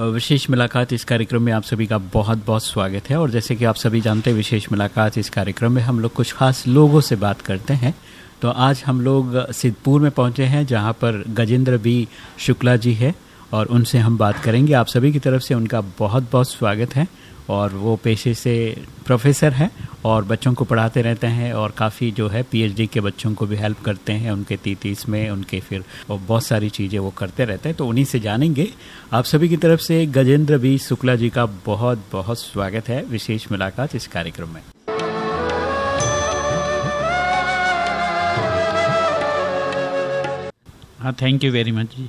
विशेष मुलाकात इस कार्यक्रम में आप सभी का बहुत बहुत स्वागत है। और जैसे कि आप सभी जानते हैं, विशेष मुलाकात इस कार्यक्रम में हम लोग कुछ खास लोगों से बात करते हैं। तो आज हम लोग सिद्धपुर में पहुँचे हैं, जहाँ पर गजेंद्र बी शुक्ला जी है, और उनसे हम बात करेंगे। आप सभी की तरफ़ से उनका बहुत बहुत स्वागत है। और वो पेशे से प्रोफेसर हैं और बच्चों को पढ़ाते रहते हैं और काफ़ी जो है पीएचडी के बच्चों को भी हेल्प करते हैं उनके तीतीस में, उनके फिर बहुत सारी चीज़ें वो करते रहते हैं। तो उन्हीं से जानेंगे। आप सभी की तरफ़ से गजेंद्र बी शुक्ला जी का बहुत बहुत स्वागत है विशेष मुलाकात इस कार्यक्रम में। हाँ thank you very much ji.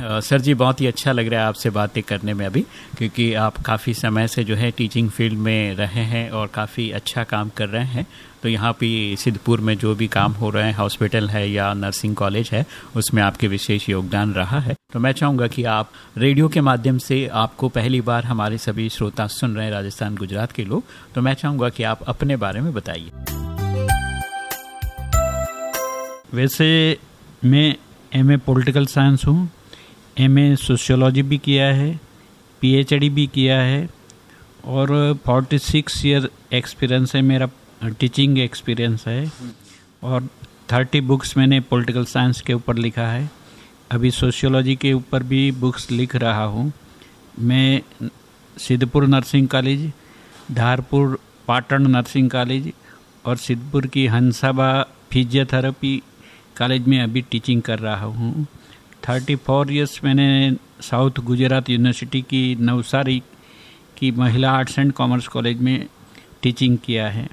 Sir ji, बहुत ही अच्छा लग रहा है आपसे बातें करने में अभी, क्योंकि आप काफ़ी समय से जो है टीचिंग फ़ील्ड में रहे हैं और काफ़ी अच्छा काम कर रहे हैं। तो यहाँ पे सिद्धपुर में जो भी काम हो रहे हैं हॉस्पिटल है या नर्सिंग कॉलेज है, उसमें आपके विशेष योगदान रहा है। तो मैं चाहूँगा कि आप रेडियो के माध्यम से आपको पहली बार हमारे सभी श्रोता सुन रहे हैं राजस्थान, गुजरात के लोग। तो मैं चाहूँगा कि आप अपने बारे में बताइए। वैसे मैं एम ए पोलिटिकल साइंस हूँ। एम ए सोशियोलॉजी भी किया है पीएचडी भी किया है और 46 ईयर एक्सपीरियंस है, मेरा टीचिंग एक्सपीरियंस है और 30 बुक्स मैंने पॉलिटिकल साइंस के ऊपर लिखा है। अभी सोशियोलॉजी के ऊपर भी बुक्स लिख रहा हूँ। मैं Siddhpur Nursing College Dharpur Patan Nursing College और सिद्धपुर की हंसाबा फिजियोथेरेपी कॉलेज में अभी टीचिंग कर रहा हूँ। थर्टी फोर ईयर्स मैंने साउथ गुजरात यूनिवर्सिटी की नवसारी की महिला आर्ट्स एंड कॉमर्स कॉलेज में टीचिंग किया है।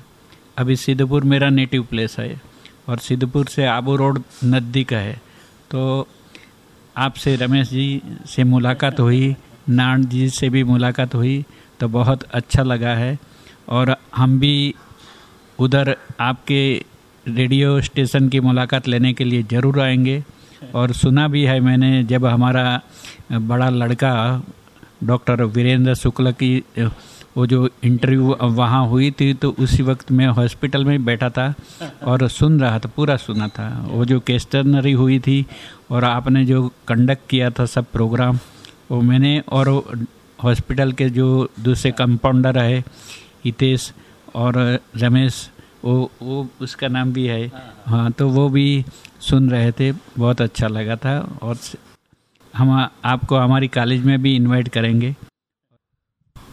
अभी सिद्धपुर मेरा नेटिव प्लेस है और सिद्धपुर से आबू रोड नज़दीक है। तो आपसे रमेश जी से मुलाकात हुई नान जी से भी मुलाकात हुई तो बहुत अच्छा लगा है। और हम भी उधर आपके रेडियो स्टेशन की मुलाकात लेने के लिए ज़रूर आएँगे। और सुना भी है मैंने जब हमारा बड़ा लड़का डॉक्टर वीरेंद्र शुक्ल की, वो जो इंटरव्यू वहाँ हुई थी तो उसी वक्त मैं हॉस्पिटल में बैठा था और सुन रहा था, पूरा सुना था। वो जो केस्टनरी हुई थी और आपने जो कंडक्ट किया था सब प्रोग्राम वो मैंने और हॉस्पिटल के जो दूसरे कंपाउंडर है हितेश और रमेश वो वो उसका नाम भी है। हाँ तो वो भी सुन रहे थे, बहुत अच्छा लगा था और हम आपको हमारी कॉलेज में भी इनवाइट करेंगे।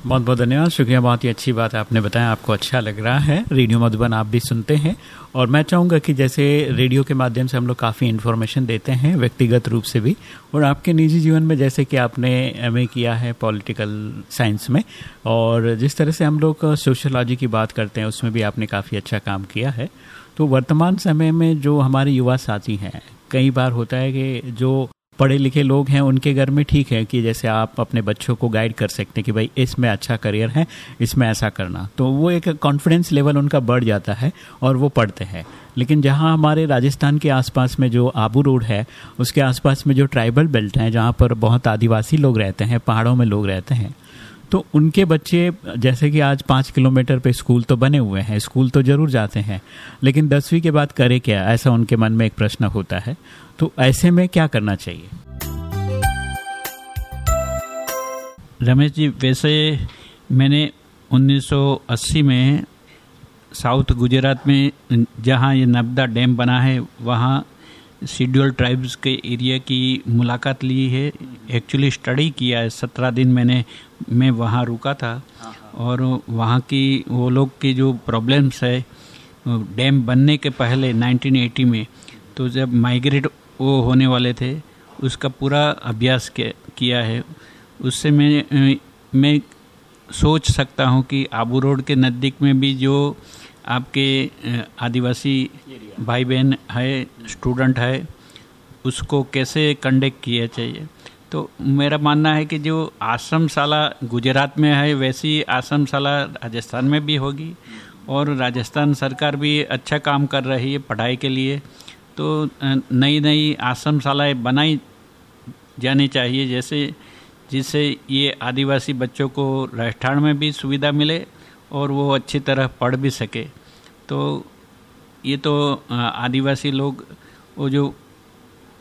बहुत बहुत धन्यवाद। शुक्रिया, बहुत ही अच्छी बात है आपने बताया। आपको अच्छा लग रहा है। रेडियो मधुबन आप भी सुनते हैं। और मैं चाहूँगा कि जैसे रेडियो के माध्यम से हम लोग काफ़ी इन्फॉर्मेशन देते हैं, व्यक्तिगत रूप से भी। और आपके निजी जीवन में जैसे कि आपने एमए किया है पॉलिटिकल साइंस में, और जिस तरह से हम लोग सोशोलॉजी की बात करते हैं, उसमें भी आपने काफ़ी अच्छा काम किया है। तो वर्तमान समय में जो हमारे युवा साथी हैं, कई बार होता है कि जो पढ़े लिखे लोग हैं, उनके घर में ठीक है कि जैसे आप अपने बच्चों को गाइड कर सकते हैं कि भाई, इसमें अच्छा करियर है, इसमें ऐसा करना। तो वो एक कॉन्फिडेंस लेवल उनका बढ़ जाता है और वो पढ़ते हैं। लेकिन जहाँ हमारे राजस्थान के आसपास में जो आबू रोड है, उसके आसपास में जो ट्राइबल बेल्ट हैं, जहाँ पर बहुत आदिवासी लोग रहते हैं, पहाड़ों में लोग रहते हैं तो उनके बच्चे, जैसे कि आज पाँच किलोमीटर पे स्कूल तो बने हुए हैं, स्कूल तो ज़रूर जाते हैं, लेकिन दसवीं के बाद करे क्या? ऐसा उनके मन में एक प्रश्न होता है। तो ऐसे में क्या करना चाहिए? रमेश जी, वैसे मैंने 1980 में साउथ गुजरात में जहाँ ये नर्मदा डैम बना है, वहाँ शेड्यूल ट्राइब्स के एरिया की मुलाकात ली है। एक्चुअली स्टडी किया है। सत्रह दिन मैंने मैं वहाँ रुका था। और वहाँ की वो लोग की जो प्रॉब्लम्स है डैम बनने के पहले 1980 में तो जब माइग्रेट वो होने वाले थे उसका पूरा अभ्यास किया है। उससे मैं मैं सोच सकता हूँ कि आबू रोड के नज़दीक में भी जो आपके आदिवासी भाई बहन है स्टूडेंट है उसको कैसे कंडक्ट किया चाहिए। तो मेरा मानना है कि जो आश्रमशाला गुजरात में है, वैसी आश्रमशाला राजस्थान में भी होगी और राजस्थान सरकार भी अच्छा काम कर रही है पढ़ाई के लिए। तो नई नई आश्रमशालाएँ बनाई जानी चाहिए, जैसे, जिससे ये आदिवासी बच्चों को रहठान में भी सुविधा मिले और वो अच्छी तरह पढ़ भी सके। तो ये तो आदिवासी लोग, वो जो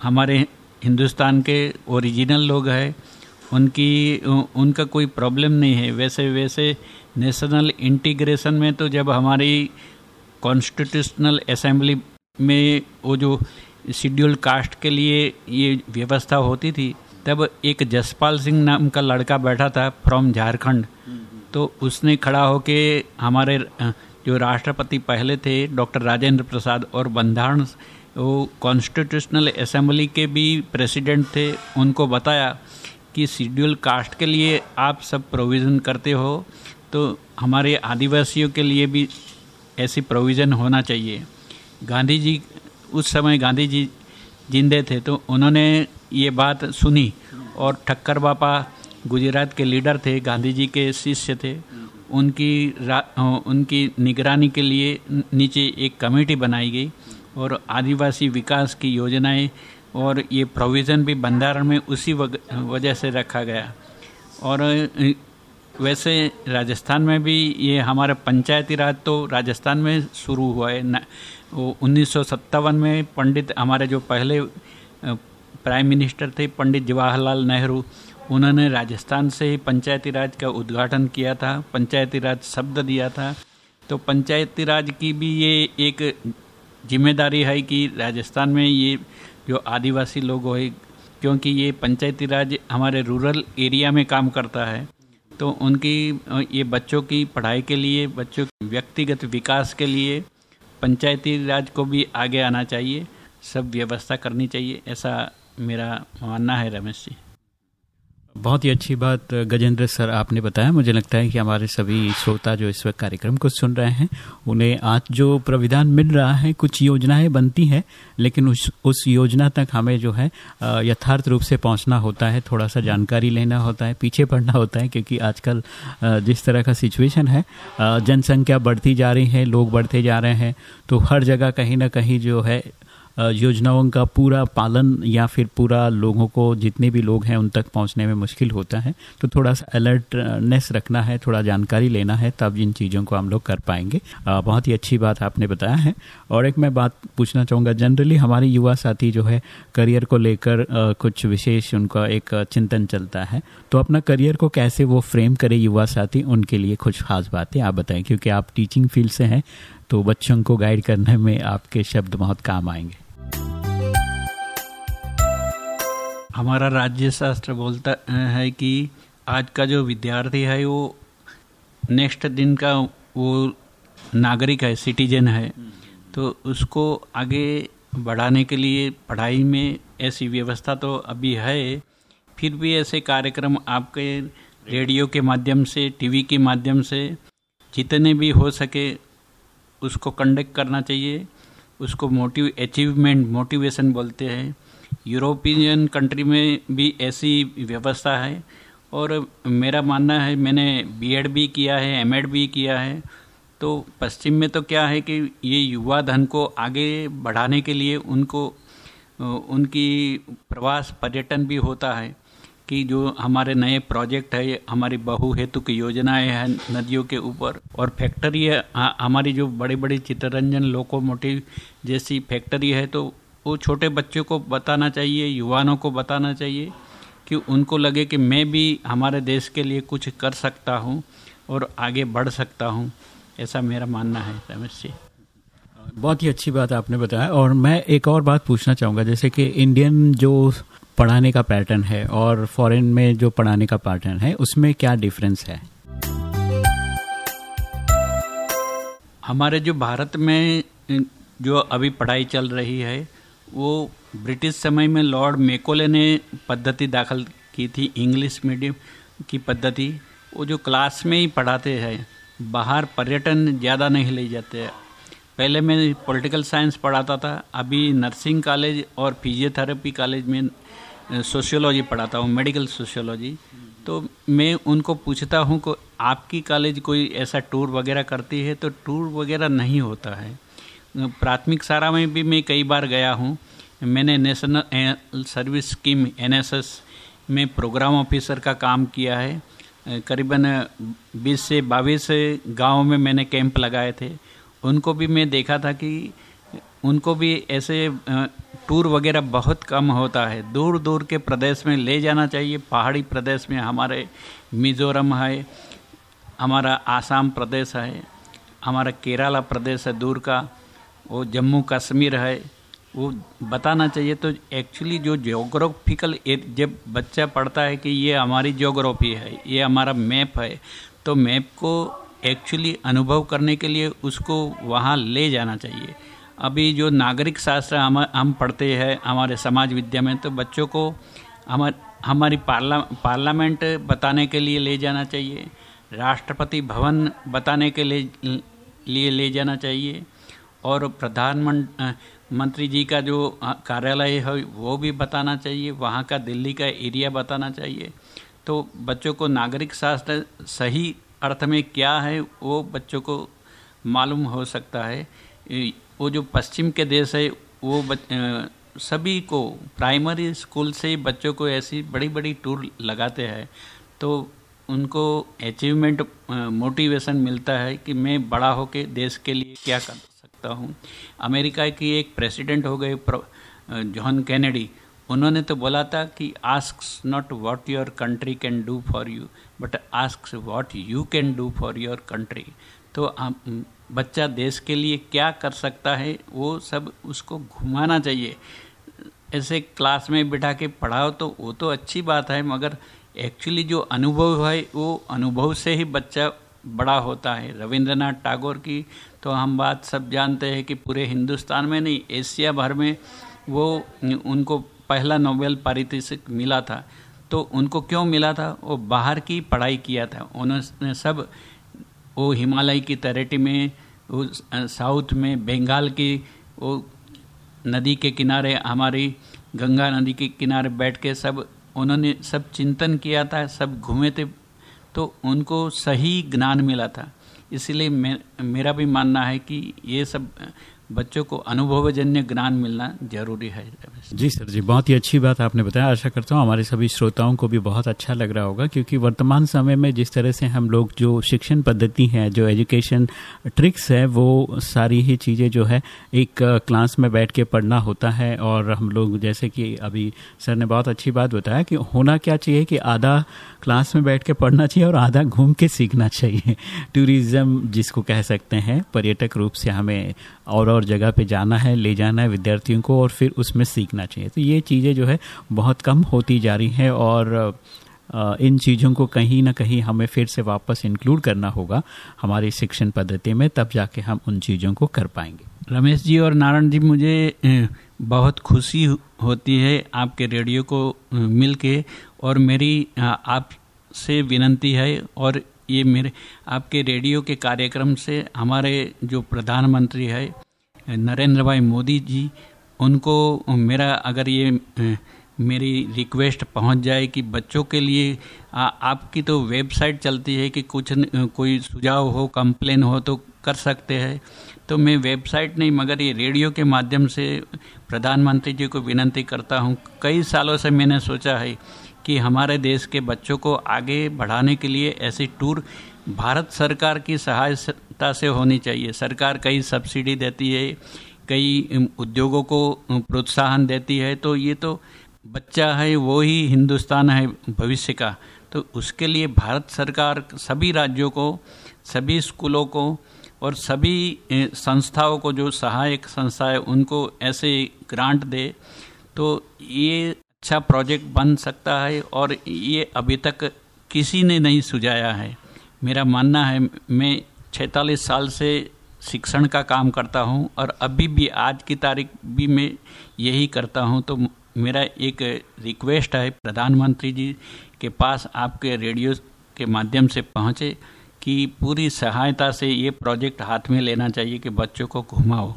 हमारे हिंदुस्तान के ओरिजिनल लोग हैं, उनकी उनका कोई प्रॉब्लम नहीं है। वैसे वैसे नेशनल इंटीग्रेशन में तो जब हमारी कॉन्स्टिट्यूशनल असेंबली में वो जो शेड्यूल कास्ट के लिए ये व्यवस्था होती थी, तब एक जसपाल सिंह नाम का लड़का बैठा था फ्रॉम झारखंड। तो उसने खड़ा होके हमारे जो राष्ट्रपति पहले थे, डॉक्टर राजेंद्र प्रसाद और बंधारण वो कॉन्स्टिट्यूशनल असेंबली के भी प्रेसिडेंट थे, उनको बताया कि शेड्यूल कास्ट के लिए आप सब प्रोविज़न करते हो तो हमारे आदिवासियों के लिए भी ऐसी प्रोविज़न होना चाहिए। गांधी जी, उस समय गांधी जी जिंदे थे तो उन्होंने ये बात सुनी और ठक्कर बापा गुजरात के लीडर थे, गांधी जी के शिष्य थे। उनकी उनकी निगरानी के लिए नीचे एक कमेटी बनाई गई। और आदिवासी विकास की योजनाएँ और ये प्रोविज़न भी बंधारण में उसी वजह से रखा गया। और वैसे राजस्थान में भी ये हमारा पंचायती राज तो राजस्थान में शुरू हुआ है। वो उन्नीस में पंडित हमारे जो पहले प्राइम मिनिस्टर थे, पंडित जवाहरलाल नेहरू, उन्होंने राजस्थान से ही पंचायती राज का उद्घाटन किया था। पंचायती राज शब्द दिया था। तो पंचायती राज की भी ये एक ज़िम्मेदारी है कि राजस्थान में ये जो आदिवासी लोग हो, क्योंकि ये पंचायती राज हमारे रूरल एरिया में काम करता है तो उनकी, ये बच्चों की पढ़ाई के लिए, बच्चों के व्यक्तिगत विकास के लिए पंचायती राज को भी आगे आना चाहिए, सब व्यवस्था करनी चाहिए, ऐसा मेरा मानना है रमेश जी। बहुत ही अच्छी बात, गजेंद्र सर, आपने बताया। मुझे लगता है कि हमारे सभी श्रोता जो इस वक्त कार्यक्रम को सुन रहे हैं, उन्हें आज जो प्रविधान मिल रहा है, कुछ योजनाएँ बनती हैं, लेकिन उस उस योजना तक हमें जो है यथार्थ रूप से पहुँचना होता है थोड़ा सा जानकारी लेना होता है, पीछे पड़ना होता है, क्योंकि आजकल जिस तरह का सिचुएशन है जनसंख्या बढ़ती जा रही है, लोग बढ़ते जा रहे हैं तो हर जगह कहीं ना कहीं जो है योजनाओं का पूरा पालन या फिर पूरा लोगों को जितने भी लोग हैं उन तक पहुँचने में मुश्किल होता है। तो थोड़ा सा अलर्टनेस रखना है, थोड़ा जानकारी लेना है, तब इन चीज़ों को हम लोग कर पाएँगे। बहुत ही अच्छी बात आपने बताया है। और एक मैं बात पूछना चाहूँगा जनरली हमारे युवा साथी जो है करियर को लेकर कुछ विशेष उनका एक चिंतन चलता है। तो अपना करियर को कैसे वो फ्रेम करे युवा साथी, उनके लिए कुछ खास बातें आप बताएँ, क्योंकि आप टीचिंग फ़ील्ड से हैं तो बच्चों को गाइड करने में आपके शब्द बहुत काम आएँगे। हमारा राज्य शास्त्र बोलता है कि आज का जो विद्यार्थी है वो नेक्स्ट दिन का वो नागरिक है सिटीजन है। तो उसको आगे बढ़ाने के लिए पढ़ाई में ऐसी व्यवस्था तो अभी है, फिर भी ऐसे कार्यक्रम आपके रेडियो के माध्यम से टीवी के माध्यम से जितने भी हो सके उसको कंडक्ट करना चाहिए। उसको मोटिव अचीवमेंट मोटिवेशन बोलते हैं। यूरोपियन कंट्री में भी ऐसी व्यवस्था है। और मेरा मानना है, मैंने बीएड भी किया है एमएड भी किया है। तो पश्चिम में तो क्या है कि ये युवा धन को आगे बढ़ाने के लिए उनको, उनकी प्रवास पर्यटन भी होता है। कि जो हमारे नए प्रोजेक्ट है हमारी बहु हेतु की योजनाएँ हैं नदियों के ऊपर। और फैक्ट्री है हमारी जो बड़ी बड़ी चित्ररंजन लोकोमोटिव जैसी फैक्ट्री है तो वो छोटे बच्चों को बताना चाहिए युवाओं को बताना चाहिए कि उनको लगे कि मैं भी हमारे देश के लिए कुछ कर सकता हूँ और आगे बढ़ सकता हूँ। ऐसा मेरा मानना है, रमेश जी। बहुत ही अच्छी बात आपने बताया। और मैं एक और बात पूछना चाहूँगा, जैसे कि इंडियन जो पढ़ाने का पैटर्न है और फॉरेन में जो पढ़ाने का पैटर्न है, उसमें क्या डिफरेंस है? हमारे जो भारत में, जो अभी पढ़ाई चल रही है, वो ब्रिटिश समय में लॉर्ड मेकोले ने पद्धति दाखिल की थी इंग्लिश मीडियम की पद्धति। वो जो क्लास में ही पढ़ाते हैं, बाहर पर्यटन ज़्यादा नहीं ले जाते पहले मैं पॉलिटिकल साइंस पढ़ाता था, अभी नर्सिंग कॉलेज और फिजियोथेरेपी कॉलेज में सोशियोलॉजी पढ़ाता हूँ मेडिकल सोशियोलॉजी तो मैं उनको पूछता हूँ को आपकी कॉलेज कोई ऐसा टूर वगैरह करती है? तो टूर वगैरह नहीं होता है। प्राथमिक सारा में भी मैं कई बार गया हूँ। मैंने नेशनल सर्विस स्कीम एनएसएस में प्रोग्राम ऑफिसर का काम किया है। करीबन 20 से बाईस गाँव में मैंने कैंप लगाए थे। उनको भी मैं देखा था कि उनको भी ऐसे टूर वगैरह बहुत कम होता है। दूर दूर के प्रदेश में ले जाना चाहिए। पहाड़ी प्रदेश में हमारे मिज़ोरम है, हमारा आसाम प्रदेश है, हमारा केरला प्रदेश है दूर का, वो जम्मू कश्मीर है, वो बताना चाहिए। तो एक्चुअली जो जोग्राफिकल जब बच्चा पढ़ता है कि ये हमारी जोग्राफी है, ये हमारा मैप है तो मैप को एक्चुअली अनुभव करने के लिए उसको वहाँ ले जाना चाहिए। अभी जो नागरिक शास्त्र हम हम पढ़ते हैं, हमारे समाज विद्या में तो बच्चों को हमार हमारी पार्ला पार्लियामेंट बताने के लिए ले जाना चाहिए, राष्ट्रपति भवन बताने के लिए लिए ले जाना चाहिए, और प्रधानमंत्री जी का जो कार्यालय है, वो भी बताना चाहिए, वहाँ का दिल्ली का एरिया बताना चाहिए। तो बच्चों को नागरिक शास्त्र सही अर्थ में क्या है, वो बच्चों को मालूम हो सकता है। वो जो पश्चिम के देश है, वो सभी को प्राइमरी स्कूल से बच्चों को ऐसी बड़ी बड़ी टूर लगाते हैं। तो उनको अचीवमेंट मोटिवेशन मिलता है कि मैं बड़ा होकर देश के लिए क्या कर सकता हूँ। अमेरिका की एक प्रेसिडेंट हो गए जॉन कैनेडी। उन्होंने तो बोला था कि ask not what your country can do for you but ask what you can do for your country तो बच्चा देश के लिए क्या कर सकता है, वो सब उसको घुमाना चाहिए। ऐसे क्लास में बिठा के पढ़ाओ तो वो तो अच्छी बात है, मगर एक्चुअली जो अनुभव है, वो अनुभव से ही बच्चा बड़ा होता है। रविंद्रनाथ टैगोर की तो हम बात सब जानते हैं कि पूरे हिंदुस्तान में नहीं, एशिया भर में वो उनको पहला नोबेल पारितोषिक मिला था। तो उनको क्यों मिला था? वो बाहर की पढ़ाई किया था। उन्होंने सब वो हिमालय की तरेटी में वो साउथ में बंगाल की वो नदी के किनारे हमारी गंगा नदी के किनारे बैठ के सब उन्होंने सब चिंतन किया था सब घूमे थे तो उनको सही ज्ञान मिला था। इसलिए मे, मेरा भी मानना है कि ये सब बच्चों को अनुभवजन्य ज्ञान मिलना ज़रूरी है। जी सर, जी, बहुत ही अच्छी बात आपने बताया। आशा करता हूँ हमारे सभी श्रोताओं को भी बहुत अच्छा लग रहा होगा, क्योंकि वर्तमान समय में जिस तरह से हम लोग जो शिक्षण पद्धति है, जो एजुकेशन ट्रिक्स है, वो सारी ही चीज़ें जो है एक क्लास में बैठ के पढ़ना होता है। और हम लोग, जैसे कि अभी सर ने बहुत अच्छी बात बताया कि होना क्या चाहिए कि आधा क्लास में बैठ के पढ़ना चाहिए और आधा घूम के सीखना चाहिए। टूरिज़्म जिसको कह सकते हैं, पर्यटक रूप से हमें और और जगह पे जाना है, ले जाना है विद्यार्थियों को और फिर उसमें सीखना चाहिए। तो ये चीज़ें जो है बहुत कम होती जा रही हैं और इन चीज़ों को कहीं ना कहीं हमें फिर से वापस इंक्लूड करना होगा हमारी शिक्षण पद्धति में, तब जाके हम उन चीज़ों को कर पाएँगे। रमेश जी और नारायण जी, मुझे बहुत खुशी होती है आपके रेडियो को मिल के और मेरी आपसे विनंती है और ये मेरे, आपके रेडियो के कार्यक्रम से हमारे जो प्रधानमंत्री है नरेंद्र भाई मोदी जी उनको मेरा अगर ये मेरी रिक्वेस्ट पहुँच जाए कि बच्चों के लिए आ, आपकी तो वेबसाइट चलती है कि कुछ न, कोई सुझाव हो कंप्लेन हो तो कर सकते हैं। तो मैं वेबसाइट नहीं मगर ये रेडियो के माध्यम से प्रधानमंत्री जी को विनंती करता हूँ। कई सालों से मैंने सोचा है कि हमारे देश के बच्चों को आगे बढ़ाने के लिए ऐसी टूर भारत सरकार की सहायता से होनी चाहिए। सरकार कई सब्सिडी देती है, कई उद्योगों को प्रोत्साहन देती है तो ये तो बच्चा है, वो ही हिंदुस्तान है भविष्य का। तो उसके लिए भारत सरकार सभी राज्यों को, सभी स्कूलों को और सभी संस्थाओं को जो सहायक संस्था है, उनको ऐसे ग्रांट दे तो ये अच्छा प्रोजेक्ट बन सकता है और ये अभी तक किसी ने नहीं सुझाया है। मेरा मानना है, मैं छैतालीस साल से शिक्षण का काम करता हूँ और अभी भी आज की तारीख भी मैं यही करता हूँ। तो मेरा एक रिक्वेस्ट है प्रधानमंत्री जी के पास आपके रेडियो के माध्यम से पहुँचे कि पूरी सहायता से ये प्रोजेक्ट हाथ में लेना चाहिए कि बच्चों को घुमाओ।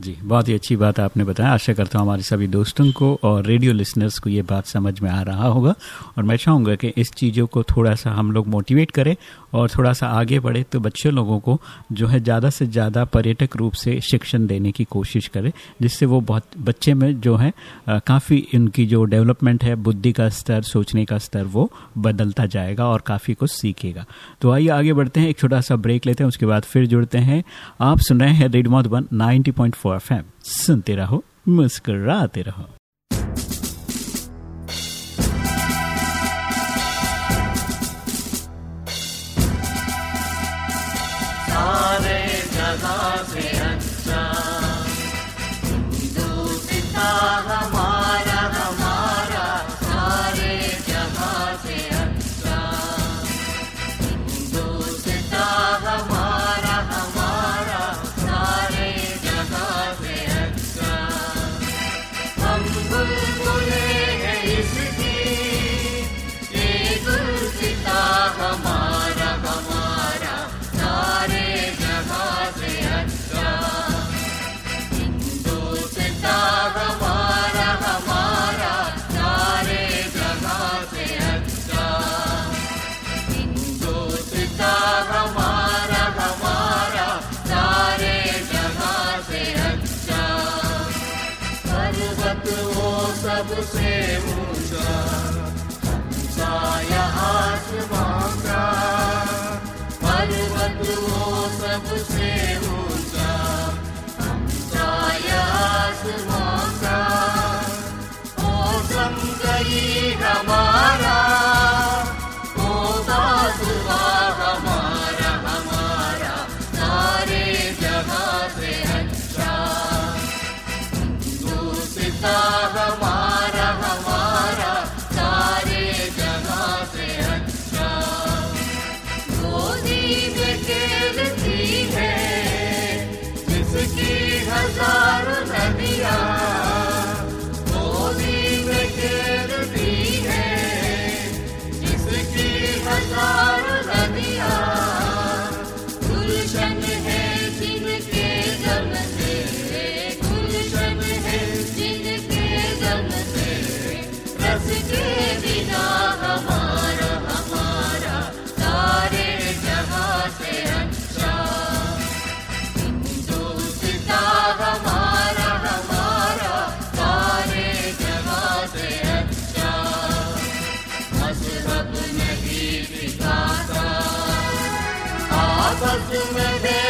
जी, बहुत ही अच्छी बात आपने बताया। आशा करता हूँ हमारे सभी दोस्तों को और रेडियो लिसनर्स को ये बात समझ में आ रहा होगा। और मैं चाहूँगा कि इस चीज़ों को थोड़ा सा हम लोग मोटिवेट करें और थोड़ा सा आगे बढ़े तो बच्चे लोगों को जो है ज़्यादा से ज़्यादा पर्यटक रूप से शिक्षण देने की कोशिश करें, जिससे वो बहुत, बच्चे में जो है काफ़ी इनकी जो डेवलपमेंट है, बुद्धि का स्तर, सोचने का स्तर, वो बदलता जाएगा और काफ़ी कुछ सीखेगा। तो आइए आगे बढ़ते हैं, एक छोटा सा ब्रेक लेते हैं, उसके बाद फिर जुड़ते हैं। आप सुन रहे हैं radio one ninety point four FM सुनते रहो मुस्कराते रहो। सारे से अच्छा। आपस में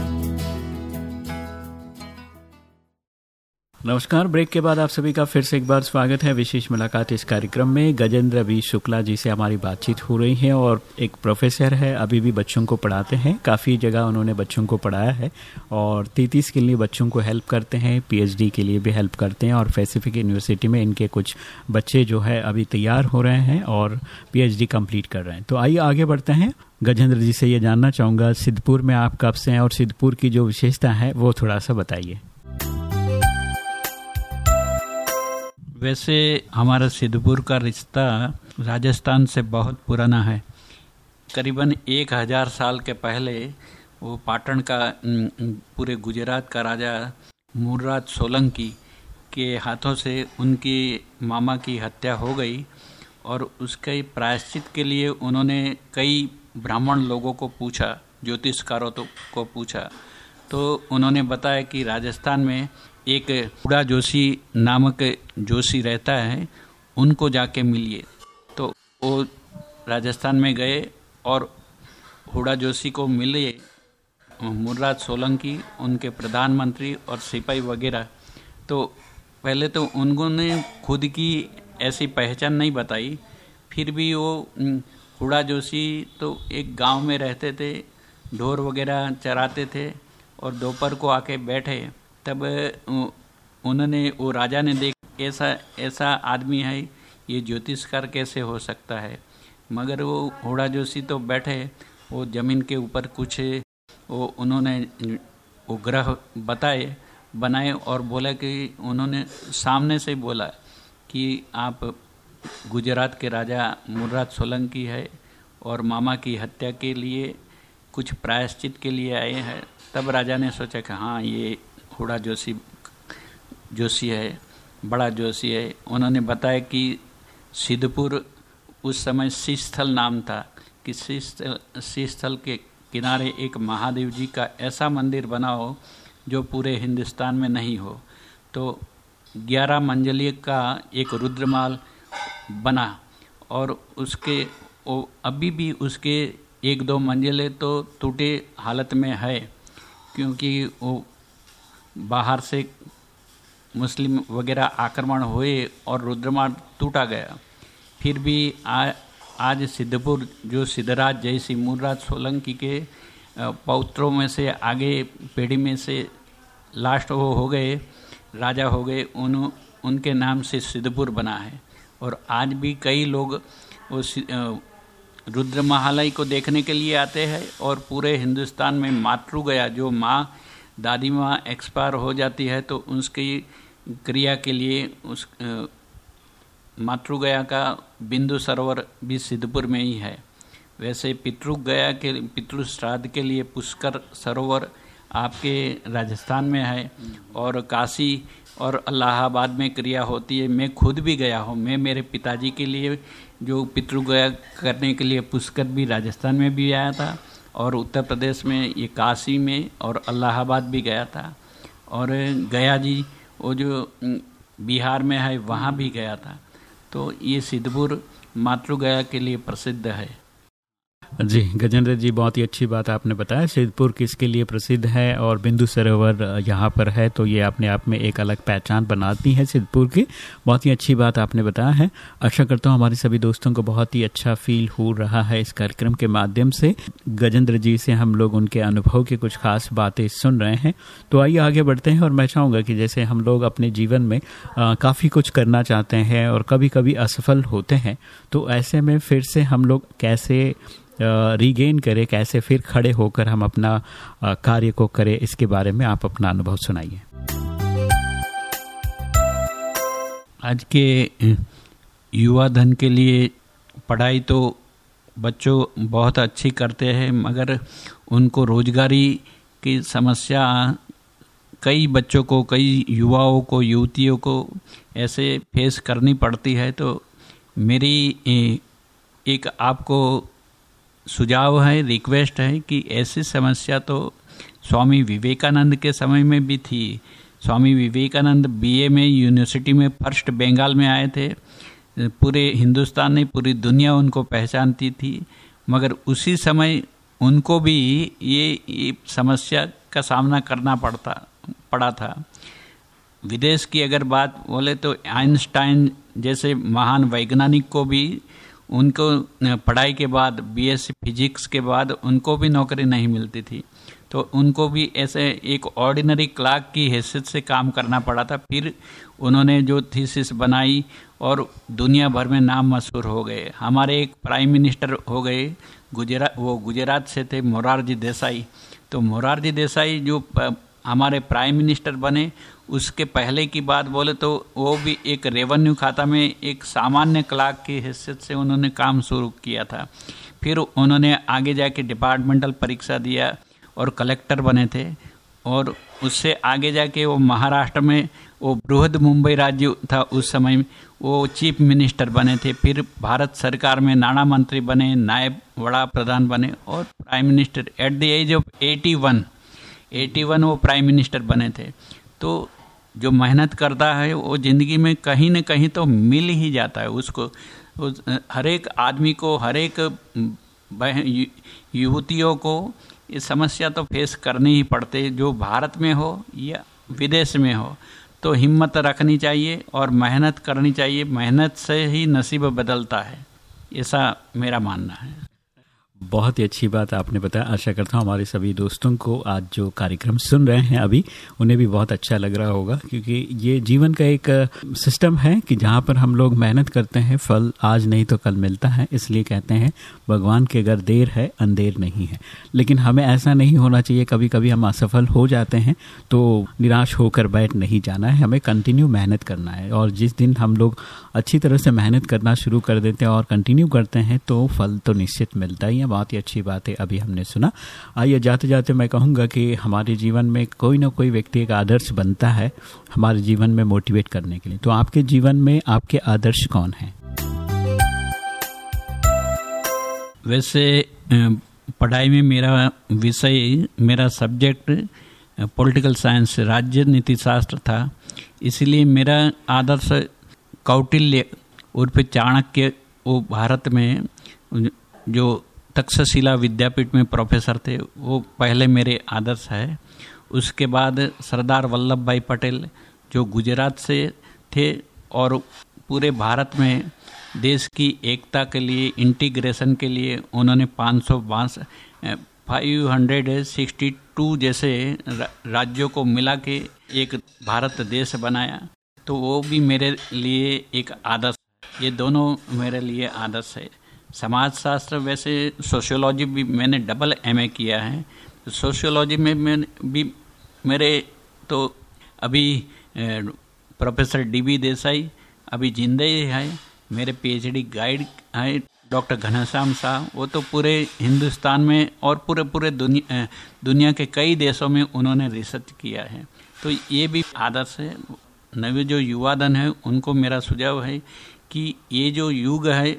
नमस्कार। ब्रेक के बाद आप सभी का फिर से एक बार स्वागत है विशेष मुलाकात इस कार्यक्रम में। गजेंद्र बी शुक्ला जी से हमारी बातचीत हो रही है और एक प्रोफेसर है, अभी भी बच्चों को पढ़ाते हैं। काफ़ी जगह उन्होंने बच्चों को पढ़ाया है और तैतीस के लिए बच्चों को हेल्प करते हैं, पीएचडी के लिए भी हेल्प करते हैं और पैसिफिक यूनिवर्सिटी में इनके कुछ बच्चे जो है अभी तैयार हो रहे हैं और पीएचडी कंप्लीट कर रहे हैं। तो आइए आगे बढ़ते हैं। गजेंद्र जी से ये जानना चाहूँगा, सिद्धपुर में आप कब से हैं और सिद्धपुर की जो विशेषता है वो थोड़ा सा बताइए। वैसे हमारा सिद्धपुर का रिश्ता राजस्थान से बहुत पुराना है। करीबन एक हज़ार साल के पहले वो पाटन का पूरे गुजरात का राजा मुर्राज सोलंकी के हाथों से उनकी मामा की हत्या हो गई और उसके प्रायश्चित के लिए उन्होंने कई ब्राह्मण लोगों को पूछा, ज्योतिषकारों तो को पूछा। तो उन्होंने बताया कि राजस्थान में एक हुडा जोशी नामक जोशी रहता है, उनको जाके मिलिए। तो वो राजस्थान में गए और हुडा जोशी को मिले मुर्राज सोलंकी, उनके प्रधानमंत्री और सिपाही वगैरह। तो पहले तो उन्होंने खुद की ऐसी पहचान नहीं बताई, फिर भी वो हुडा जोशी तो एक गाँव में रहते थे, ढोर वगैरह चराते थे और दोपहर को आके बैठे। तब उन्होंने, वो राजा ने देख, ऐसा ऐसा आदमी है, ये ज्योतिषकार कैसे हो सकता है? मगर वो हुडा जोशी तो बैठे, वो ज़मीन के ऊपर कुछ, वो उन्होंने, वो ग्रह बताए, बनाए और बोला कि उन्होंने सामने से बोला कि आप गुजरात के राजा मुर्राज सोलंकी है और मामा की हत्या के लिए, कुछ प्रायश्चित के लिए आए हैं। तब राजा ने सोचा कि हाँ ये हुडा जोशी जोशी है, बड़ा जोशी है। उन्होंने बताया कि सिद्धपुर उस समय शीस्थल नाम था, कि शीस्थल शीस्थल के किनारे एक महादेव जी का ऐसा मंदिर बना हो जो पूरे हिंदुस्तान में नहीं हो। तो ग्यारह मंजिली का एक रुद्रमाल बना और उसके वो अभी भी उसके एक दो मंजिले तो टूटे हालत में है, क्योंकि वो बाहर से मुस्लिम वगैरह आक्रमण हुए और रुद्रमाल टूटा गया। फिर भी आ, आज सिद्धपुर जो सिद्धराज जैसी मूलराज सोलंकी के पौत्रों में से आगे पीढ़ी में से लास्ट वो हो गए राजा हो गए उन उनके नाम से सिद्धपुर बना है। और आज भी कई लोग वो सि- अ, रुद्र महालय को देखने के लिए आते हैं और पूरे हिंदुस्तान में मातृ गया जो माँ दादी माँ एक्सपायर हो जाती है तो उसकी क्रिया के लिए उस अ, मातृ गया का बिंदु सरोवर भी सिद्धपुर में ही है। वैसे पितृगया के पितृ श्राद्ध के लिए पुष्कर सरोवर आपके राजस्थान में है और काशी और इलाहाबाद में क्रिया होती है। मैं खुद भी गया हूँ मैं मेरे पिताजी के लिए जो पितृगया करने के लिए पुष्कर भी राजस्थान में भी आया था। और उत्तर प्रदेश में ये काशी में और अलाहाबाद भी गया था। और गया जी, वो जो बिहार में है, वहाँ भी गया था। तो ये सिद्धपुर मातृ गया के लिए प्रसिद्ध है। जी, गजेंद्र जी, बहुत ही अच्छी बात आपने बताया। सिद्धपुर किसके लिए प्रसिद्ध है और बिंदु सरोवर यहाँ पर है तो ये अपने आप में एक अलग पहचान बनाती है सिद्धपुर की। बहुत ही अच्छी बात आपने बताया है। आशा करता हूँ हमारे सभी दोस्तों को बहुत ही अच्छा फील हो रहा है इस कार्यक्रम के माध्यम से। गजेंद्र जी से हम लोग उनके अनुभव की कुछ खास बातें सुन रहे हैं। तो आइए आगे बढ़ते हैं और मैं चाहूँगा कि जैसे हम लोग अपने जीवन में काफ़ी कुछ करना चाहते हैं और कभी कभी असफल होते हैं तो ऐसे में फिर से हम लोग कैसे रीगेन करें, कैसे फिर खड़े होकर हम अपना कार्य को करें, इसके बारे में आप अपना अनुभव सुनाइए। आज के युवा धन के लिए पढ़ाई तो बच्चों बहुत अच्छी करते हैं, मगर उनको रोजगारी की समस्या, कई बच्चों को, कई युवाओं को, युवतियों को ऐसे फेस करनी पड़ती है तो मेरी एक आपको सुझाव है रिक्वेस्ट है कि ऐसी समस्या तो स्वामी विवेकानंद के समय में भी थी। स्वामी विवेकानंद बीए में यूनिवर्सिटी में फ़र्स्ट बंगाल में आए थे। पूरे हिंदुस्तान ने पूरी दुनिया उनको पहचानती थी। मगर उसी समय उनको भी ये, ये समस्या का सामना करना पड़ता पड़ा था। विदेश की अगर बात बोले तो आइंस्टाइन जैसे महान वैज्ञानिक को भी उनको पढ़ाई के बाद बीएससी फिजिक्स के बाद उनको भी नौकरी नहीं मिलती थी। तो उनको भी ऐसे एक ऑर्डिनरी क्लार्क की हैसियत से काम करना पड़ा था। फिर उन्होंने जो थीसिस बनाई और दुनिया भर में नाम मशहूर हो गए। हमारे एक प्राइम मिनिस्टर हो गए गुजरात वो गुजरात से थे, मोरारजी देसाई। तो मोरारजी देसाई जो हमारे प्राइम मिनिस्टर बने उसके पहले की बात बोले तो वो भी एक रेवेन्यू खाता में एक सामान्य क्लार्क की हैसियत से उन्होंने काम शुरू किया था। फिर उन्होंने आगे जाके डिपार्टमेंटल परीक्षा दिया और कलेक्टर बने थे और उससे आगे जाके वो महाराष्ट्र में वो बृहद मुंबई राज्य था उस समय में, वो चीफ मिनिस्टर बने थे। फिर भारत सरकार में नाना मंत्री बने नायब वड़ा प्रधान बने और prime minister at the age of 81 81 वो प्राइम मिनिस्टर बने थे। तो जो मेहनत करता है, वो ज़िंदगी में कहीं न कहीं तो मिल ही जाता है उसको। उस हर एक आदमी को हर एक युवतियों को ये समस्या तो फेस करनी ही पड़ते जो भारत में हो या विदेश में हो तो हिम्मत रखनी चाहिए और मेहनत करनी चाहिए। मेहनत से ही नसीब बदलता है। ऐसा मेरा मानना है। बहुत ही अच्छी बात आपने बताया। आशा करता हूँ हमारे सभी दोस्तों को आज जो कार्यक्रम सुन रहे हैं अभी, उन्हें भी बहुत अच्छा लग रहा होगा, क्योंकि ये जीवन का एक सिस्टम है कि जहाँ पर हम लोग मेहनत करते हैं, फल आज नहीं तो कल मिलता है, इसलिए कहते हैं, भगवान के अगर देर है, अंधेर नहीं है। लेकिन हमें ऐसा नहीं होना चाहिए कभी कभी हम असफल हो जाते हैं तो निराश होकर बैठ नहीं जाना है, हमें कंटिन्यू मेहनत करना है। और जिस दिन हम लोग अच्छी तरह से मेहनत करना शुरू कर देते हैं और कंटिन्यू करते हैं तो फल तो निश्चित मिलता ही है। बहुत ही अच्छी बात है अभी हमने सुना। आइए जाते जाते मैं कहूँगा कि हमारे जीवन में कोई ना कोई व्यक्ति एक आदर्श बनता है हमारे जीवन में मोटिवेट करने के लिए। तो आपके जीवन में आपके आदर्श कौन हैं? वैसे पढ़ाई में मेरा विषय, मेरा सब्जेक्ट पॉलिटिकल साइंस राजनीति शास्त्र था। इसलिए मेरा आदर्श कौटिल्य उर्फ़ चाणक्य, वो भारत में, जो तक्षशिला विद्यापीठ में प्रोफेसर थे। वो पहले मेरे आदर्श है। उसके बाद सरदार वल्लभ भाई पटेल, जो गुजरात से थे और पूरे भारत में देश की एकता के लिए, इंटीग्रेशन के लिए उन्होंने पाँच सौ फाइव हंड्रेड सिक्सटी टू जैसे राज्यों को मिला के एक भारत देश बनाया। तो वो भी मेरे लिए एक आदर्श। ये दोनों मेरे लिए आदर्श है। समाजशास्त्र वैसे सोशियोलॉजी भी मैंने डबल एमए किया है। सोशियोलॉजी में मैं भी, मेरे तो अभी प्रोफेसर डी बी देसाई, अभी जिंदे ही है मेरे पीएचडी गाइड हैं डॉक्टर घनश्याम शाह, वो तो पूरे हिंदुस्तान में और पूरे पूरे दुनिया दुनिया के कई देशों में उन्होंने रिसर्च किया है। तो ये भी आदर्श है। नवे जो युवा दन है, उनको मेरा सुझाव है कि ये जो युग है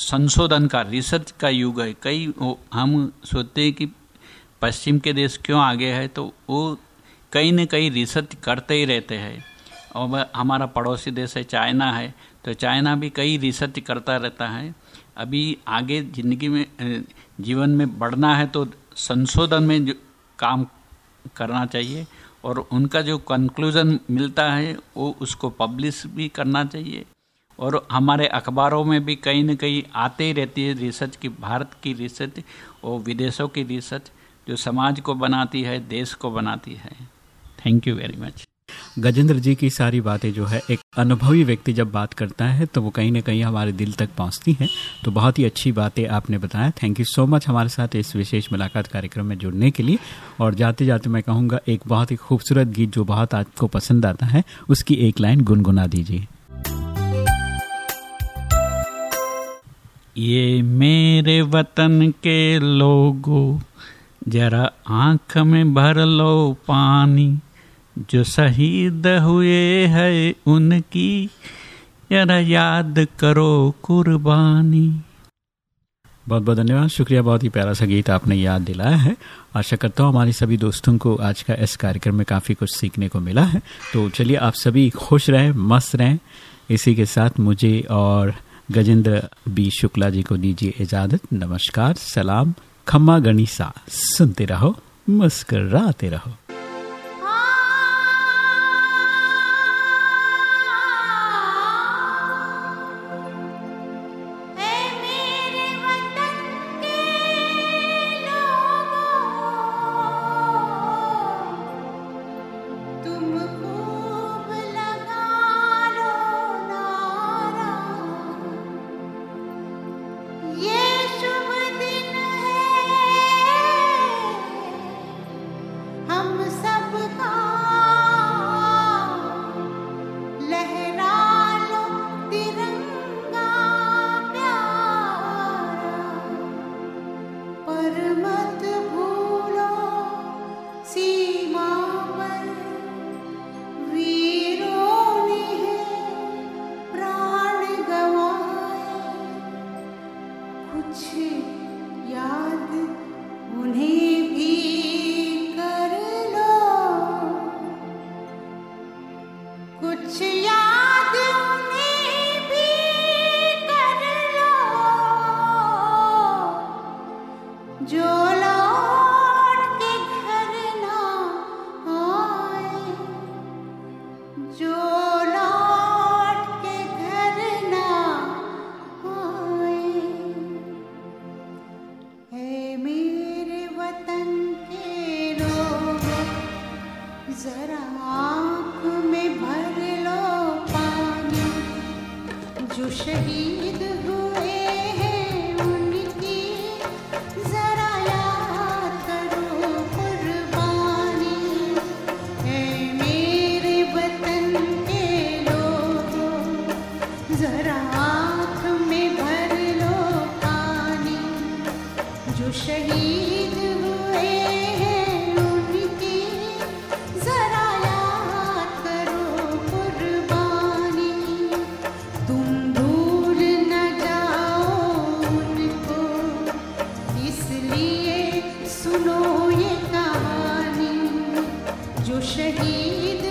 संशोधन का रिसर्च का युग है। कई हम सोचते हैं कि पश्चिम के देश क्यों आगे है तो वो कहीं न कहीं रिसर्च करते ही रहते हैं। और हमारा पड़ोसी देश है, चाइना है तो चाइना भी कई रिसर्च करता रहता है। अभी आगे ज़िंदगी में जीवन में बढ़ना है तो संशोधन में जो काम करना चाहिए, और उनका जो कंक्लूजन मिलता है, वो उसको पब्लिश भी करना चाहिए। और हमारे अखबारों में भी कहीं न कहीं आते ही रहती है रिसर्च की, भारत की रिसर्च और विदेशों की रिसर्च जो समाज को बनाती है, देश को बनाती है। Thank you very much Gajendra ji की सारी बातें जो है, एक अनुभवी व्यक्ति जब बात करता है तो वो कहीं ना कहीं हमारे दिल तक पहुँचती हैं। तो बहुत ही अच्छी बातें आपने बताया। थैंक यू सो मच हमारे साथ इस विशेष मुलाकात कार्यक्रम में जुड़ने के लिए। और जाते जाते मैं कहूँगा, एक बहुत ही खूबसूरत गीत जो बहुत आपको पसंद आता है, उसकी एक लाइन गुनगुना दीजिए। ये मेरे वतन के लोगो, जरा आँख में भर लो पानी, जो शहीद हुए है उनकी, जरा याद करो कुर्बानी। बहुत बहुत धन्यवाद, शुक्रिया, बहुत ही प्यारा सा गीत आपने याद दिलाया है। आशा करता हूँ हमारे सभी दोस्तों को आज का इस कार्यक्रम में काफ़ी कुछ सीखने को मिला है। तो चलिए आप सभी खुश रहें, मस्त रहें। इसी के साथ मुझे और गजेंद्र बी शुक्ला जी को दीजिए इजाज़त, नमस्कार, सलाम, खम्मा गणिसा सुनते रहो, मुस्कराते रहो। जो शहीद